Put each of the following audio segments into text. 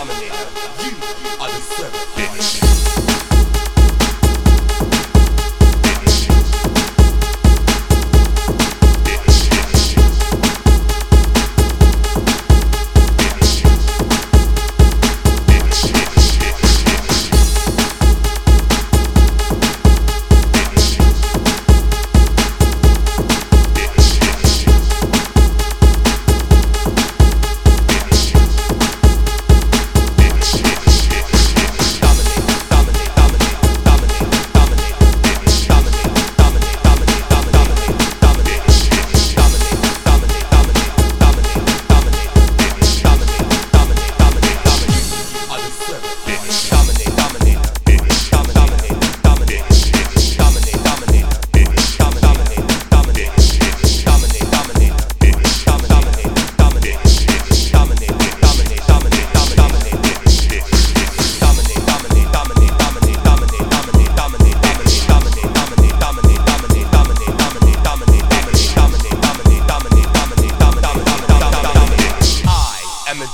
dominator. You are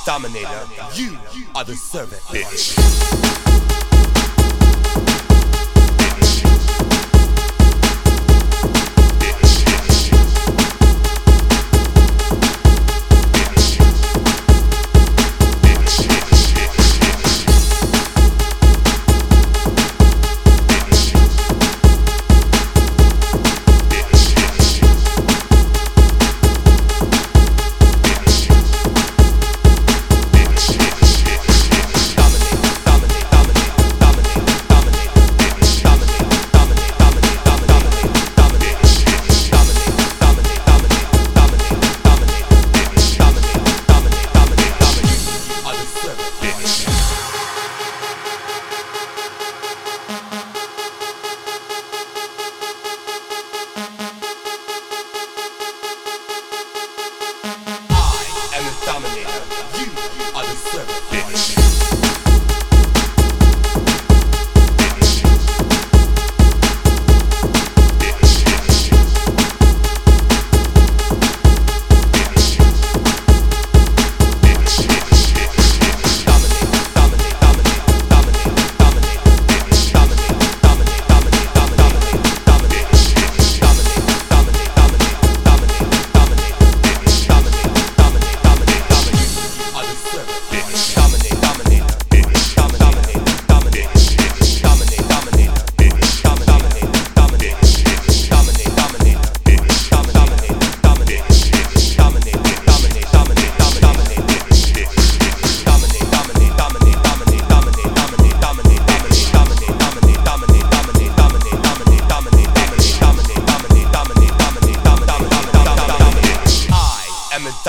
dominator. You are the servant, bitch.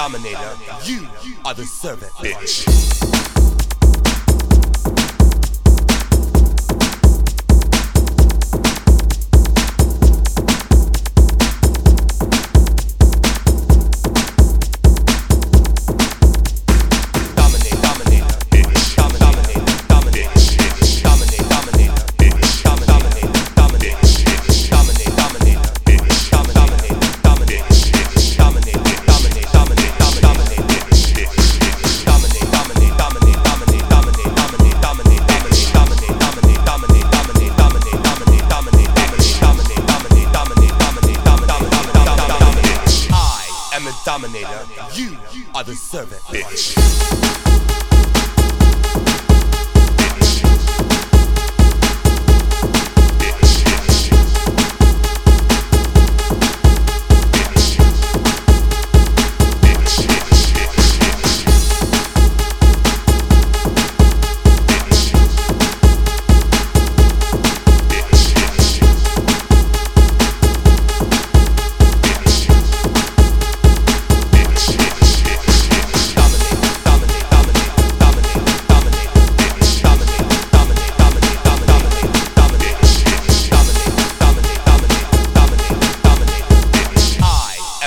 dominator. You are the servant, bitch. another servant. Bitch.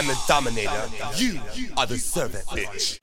am the dominator. You are the servant, bitch.